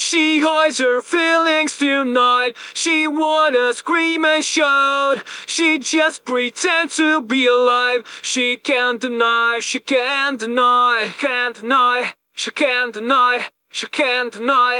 She hides her feelings tonight. She wanna scream and shout. She just pretends to be alive. She can't deny, she can't deny, can't deny, she can't deny, she can't deny.